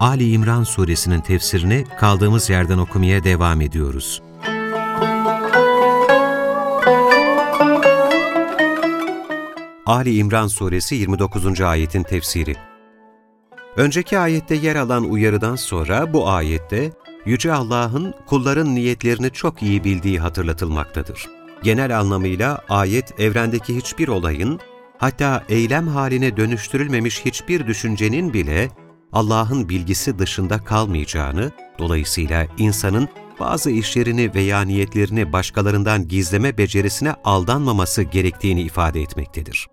Ali İmran suresinin tefsirini kaldığımız yerden okumaya devam ediyoruz. Ali İmran suresi 29. ayetin tefsiri Önceki ayette yer alan uyarıdan sonra bu ayette Yüce Allah'ın kulların niyetlerini çok iyi bildiği hatırlatılmaktadır. Genel anlamıyla ayet evrendeki hiçbir olayın, hatta eylem haline dönüştürülmemiş hiçbir düşüncenin bile Allah'ın bilgisi dışında kalmayacağını, dolayısıyla insanın bazı işlerini veya niyetlerini başkalarından gizleme becerisine aldanmaması gerektiğini ifade etmektedir.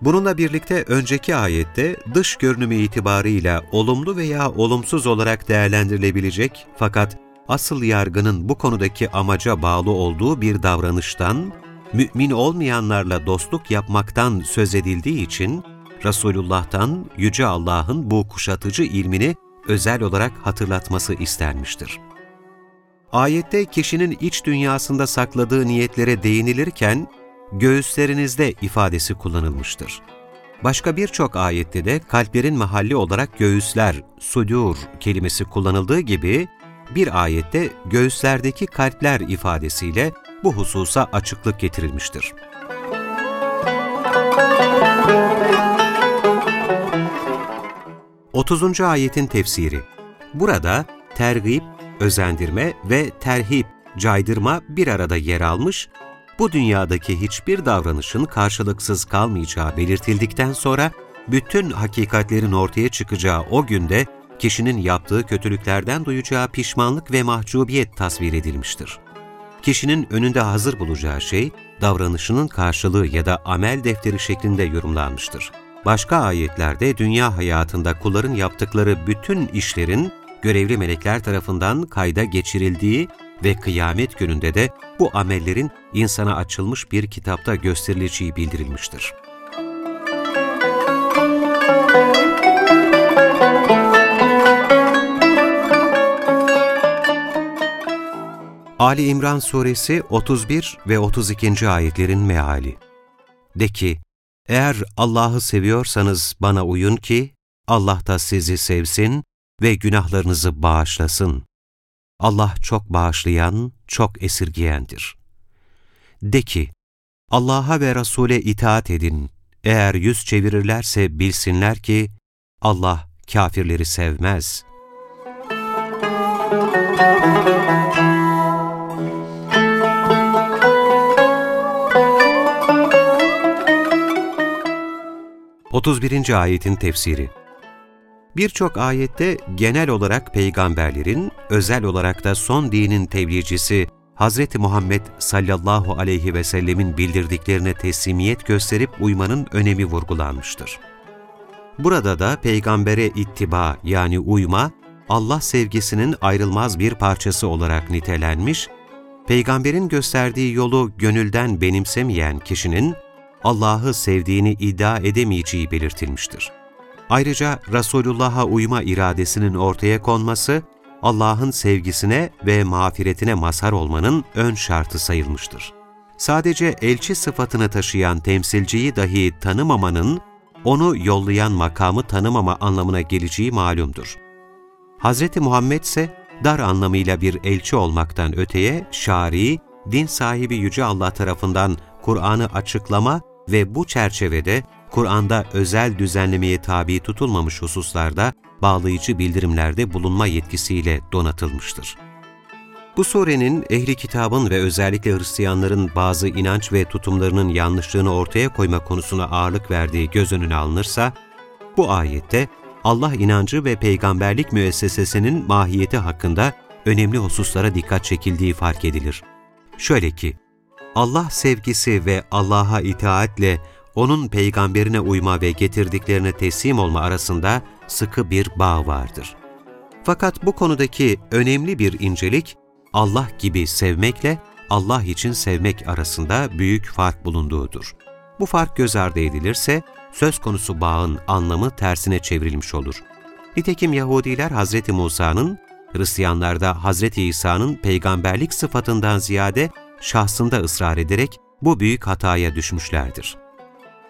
Bununla birlikte önceki ayette dış görünümü itibarıyla olumlu veya olumsuz olarak değerlendirilebilecek fakat asıl yargının bu konudaki amaca bağlı olduğu bir davranıştan, mümin olmayanlarla dostluk yapmaktan söz edildiği için, Resulullah'tan Yüce Allah'ın bu kuşatıcı ilmini özel olarak hatırlatması istenmiştir. Ayette kişinin iç dünyasında sakladığı niyetlere değinilirken, göğüslerinizde ifadesi kullanılmıştır. Başka birçok ayette de kalplerin mahalli olarak göğüsler, sudur kelimesi kullanıldığı gibi, bir ayette göğüslerdeki kalpler ifadesiyle bu hususa açıklık getirilmiştir. 30. ayetin tefsiri Burada tergib, özendirme ve terhip, caydırma bir arada yer almış, bu dünyadaki hiçbir davranışın karşılıksız kalmayacağı belirtildikten sonra, bütün hakikatlerin ortaya çıkacağı o günde kişinin yaptığı kötülüklerden duyacağı pişmanlık ve mahcubiyet tasvir edilmiştir. Kişinin önünde hazır bulacağı şey, davranışının karşılığı ya da amel defteri şeklinde yorumlanmıştır. Başka ayetlerde dünya hayatında kulların yaptıkları bütün işlerin görevli melekler tarafından kayda geçirildiği ve kıyamet gününde de bu amellerin insana açılmış bir kitapta gösterileceği bildirilmiştir. Ali İmran Suresi 31 ve 32. ayetlerin meali De ki, eğer Allah'ı seviyorsanız bana uyun ki, Allah da sizi sevsin ve günahlarınızı bağışlasın. Allah çok bağışlayan, çok esirgiyendir. De ki, Allah'a ve Resul'e itaat edin. Eğer yüz çevirirlerse bilsinler ki, Allah kafirleri sevmez. Müzik 31. ayetin tefsiri Birçok ayette genel olarak peygamberlerin, özel olarak da son dinin tebliğcisi Hz. Muhammed sallallahu aleyhi ve sellemin bildirdiklerine teslimiyet gösterip uymanın önemi vurgulanmıştır. Burada da peygambere ittiba yani uyma, Allah sevgisinin ayrılmaz bir parçası olarak nitelenmiş, peygamberin gösterdiği yolu gönülden benimsemeyen kişinin, Allah'ı sevdiğini iddia edemeyeceği belirtilmiştir. Ayrıca Resulullah'a uyma iradesinin ortaya konması, Allah'ın sevgisine ve mağfiretine mazhar olmanın ön şartı sayılmıştır. Sadece elçi sıfatını taşıyan temsilciyi dahi tanımamanın, onu yollayan makamı tanımama anlamına geleceği malumdur. Hz. Muhammed ise dar anlamıyla bir elçi olmaktan öteye şari, din sahibi Yüce Allah tarafından Kur'an'ı açıklama ve bu çerçevede Kur'an'da özel düzenlemeye tabi tutulmamış hususlarda bağlayıcı bildirimlerde bulunma yetkisiyle donatılmıştır. Bu surenin ehli kitabın ve özellikle Hristiyanların bazı inanç ve tutumlarının yanlışlığını ortaya koyma konusuna ağırlık verdiği göz önüne alınırsa, bu ayette Allah inancı ve peygamberlik müessesesinin mahiyeti hakkında önemli hususlara dikkat çekildiği fark edilir. Şöyle ki, Allah sevgisi ve Allah'a itaatle O'nun peygamberine uyma ve getirdiklerine teslim olma arasında sıkı bir bağ vardır. Fakat bu konudaki önemli bir incelik, Allah gibi sevmekle Allah için sevmek arasında büyük fark bulunduğudur. Bu fark göz ardı edilirse, söz konusu bağın anlamı tersine çevrilmiş olur. Nitekim Yahudiler Hz. Musa'nın, Hristiyanlar da Hz. İsa'nın peygamberlik sıfatından ziyade şahsında ısrar ederek bu büyük hataya düşmüşlerdir.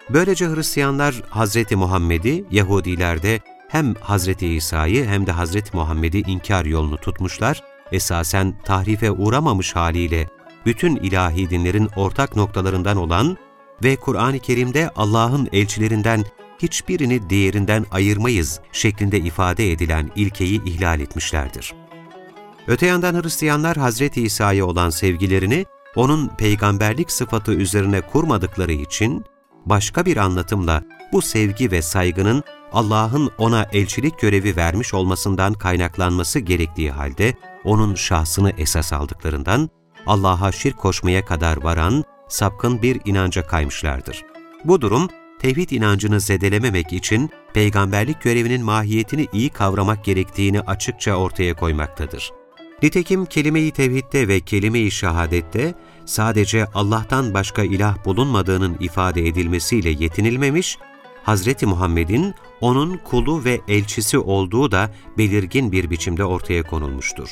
Böylece Hristiyanlar Hz. Muhammed'i, Yahudiler de hem Hz. İsa'yı hem de Hz. Muhammed'i inkar yolunu tutmuşlar, esasen tahrife uğramamış haliyle bütün ilahi dinlerin ortak noktalarından olan ve Kur'an-ı Kerim'de Allah'ın elçilerinden hiçbirini diğerinden ayırmayız şeklinde ifade edilen ilkeyi ihlal etmişlerdir. Öte yandan Hristiyanlar Hazreti İsa'ya olan sevgilerini onun peygamberlik sıfatı üzerine kurmadıkları için başka bir anlatımla bu sevgi ve saygının Allah'ın ona elçilik görevi vermiş olmasından kaynaklanması gerektiği halde onun şahsını esas aldıklarından Allah'a şirk koşmaya kadar varan sapkın bir inanca kaymışlardır. Bu durum, tevhid inancını zedelememek için peygamberlik görevinin mahiyetini iyi kavramak gerektiğini açıkça ortaya koymaktadır. Nitekim kelime-i tevhidde ve kelime-i şehadette sadece Allah'tan başka ilah bulunmadığının ifade edilmesiyle yetinilmemiş, Hz. Muhammed'in onun kulu ve elçisi olduğu da belirgin bir biçimde ortaya konulmuştur.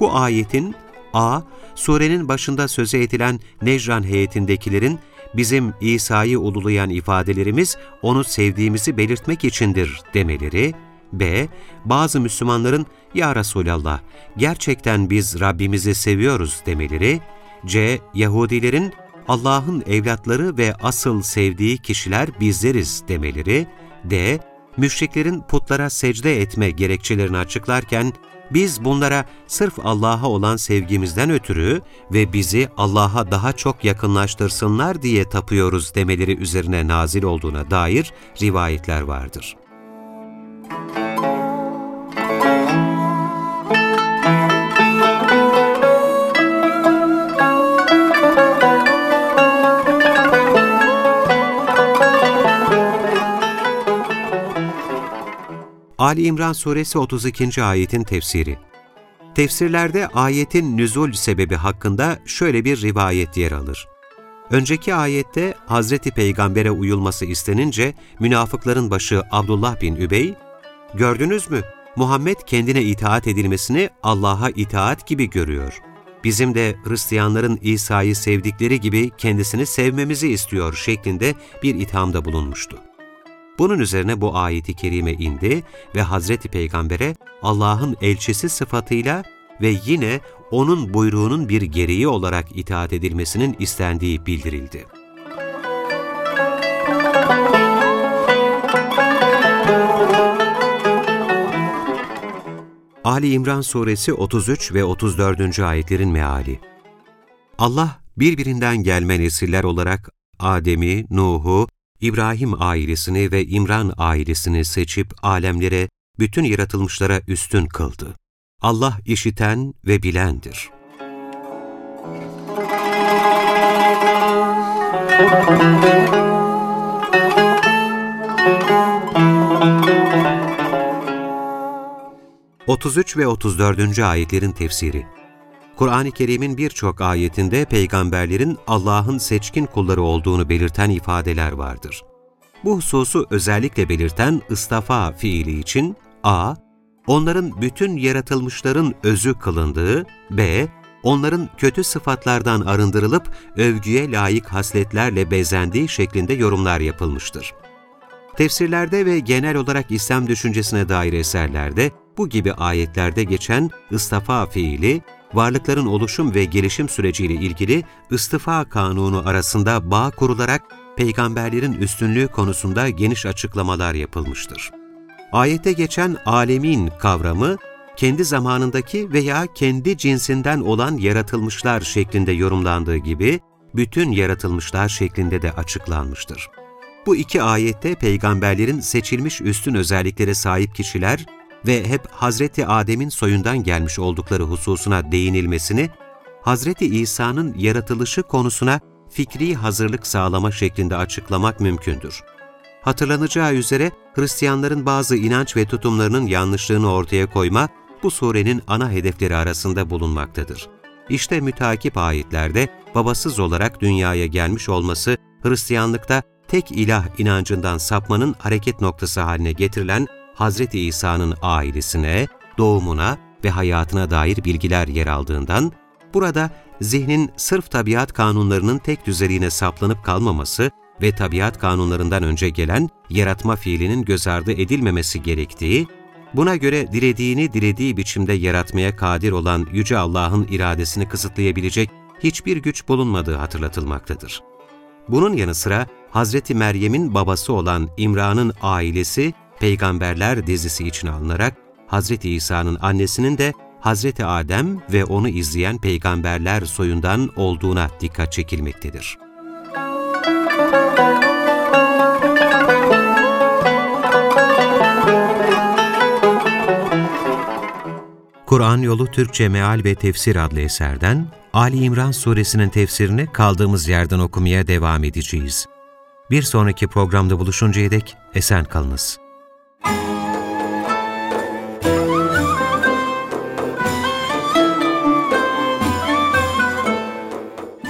Bu ayetin A. Surenin başında söze edilen Necran heyetindekilerin bizim İsa'yı ululayan ifadelerimiz onu sevdiğimizi belirtmek içindir demeleri, B. Bazı Müslümanların Ya Resulallah gerçekten biz Rabbimizi seviyoruz demeleri, C. Yahudilerin Allah'ın evlatları ve asıl sevdiği kişiler bizleriz demeleri, D. Müşriklerin putlara secde etme gerekçelerini açıklarken biz bunlara sırf Allah'a olan sevgimizden ötürü ve bizi Allah'a daha çok yakınlaştırsınlar diye tapıyoruz demeleri üzerine nazil olduğuna dair rivayetler vardır. Ali İmran Suresi 32. ayetin tefsiri Tefsirlerde ayetin nüzul sebebi hakkında şöyle bir rivayet yer alır. Önceki ayette Hazreti Peygamber'e uyulması istenince münafıkların başı Abdullah bin Übey, ''Gördünüz mü? Muhammed kendine itaat edilmesini Allah'a itaat gibi görüyor. Bizim de Hristiyanların İsa'yı sevdikleri gibi kendisini sevmemizi istiyor.'' şeklinde bir ithamda bulunmuştu. Bunun üzerine bu ayeti kerime indi ve Hazreti Peygamber'e Allah'ın elçisi sıfatıyla ve yine onun buyruğunun bir gereği olarak itaat edilmesinin istendiği bildirildi. Ali İmran Suresi 33 ve 34. ayetlerin meali Allah birbirinden gelme nesiller olarak Adem'i, Nuh'u, İbrahim ailesini ve İmran ailesini seçip alemlere, bütün yaratılmışlara üstün kıldı. Allah işiten ve bilendir. Otuz üç ve 34. ayetlerin tefsiri Kur'an-ı Kerim'in birçok ayetinde peygamberlerin Allah'ın seçkin kulları olduğunu belirten ifadeler vardır. Bu hususu özellikle belirten ıstafa fiili için a. Onların bütün yaratılmışların özü kılındığı, b. Onların kötü sıfatlardan arındırılıp övgüye layık hasletlerle bezendiği şeklinde yorumlar yapılmıştır. Tefsirlerde ve genel olarak İslam düşüncesine dair eserlerde bu gibi ayetlerde geçen ıstafa fiili, varlıkların oluşum ve gelişim süreciyle ilgili ıstıfa kanunu arasında bağ kurularak peygamberlerin üstünlüğü konusunda geniş açıklamalar yapılmıştır. Ayette geçen alemin kavramı, kendi zamanındaki veya kendi cinsinden olan yaratılmışlar şeklinde yorumlandığı gibi, bütün yaratılmışlar şeklinde de açıklanmıştır. Bu iki ayette peygamberlerin seçilmiş üstün özelliklere sahip kişiler ve hep Hazreti Adem'in soyundan gelmiş oldukları hususuna değinilmesini, Hazreti İsa'nın yaratılışı konusuna fikri hazırlık sağlama şeklinde açıklamak mümkündür. Hatırlanacağı üzere Hristiyanların bazı inanç ve tutumlarının yanlışlığını ortaya koyma, bu surenin ana hedefleri arasında bulunmaktadır. İşte müteakip ayetlerde babasız olarak dünyaya gelmiş olması, Hristiyanlıkta tek ilah inancından sapmanın hareket noktası haline getirilen Hz. İsa'nın ailesine, doğumuna ve hayatına dair bilgiler yer aldığından, burada zihnin sırf tabiat kanunlarının tek düzeliğine saplanıp kalmaması ve tabiat kanunlarından önce gelen yaratma fiilinin göz ardı edilmemesi gerektiği, buna göre dilediğini dilediği biçimde yaratmaya kadir olan Yüce Allah'ın iradesini kısıtlayabilecek hiçbir güç bulunmadığı hatırlatılmaktadır. Bunun yanı sıra Hazreti Meryem'in babası olan İmran'ın ailesi Peygamberler dizisi için alınarak Hazreti İsa'nın annesinin de Hazreti Adem ve onu izleyen peygamberler soyundan olduğuna dikkat çekilmektedir. Kur'an Yolu Türkçe Meal ve Tefsir adlı eserden Ali İmran suresinin tefsirini kaldığımız yerden okumaya devam edeceğiz. Bir sonraki programda buluşuncaya dek esen kalınız.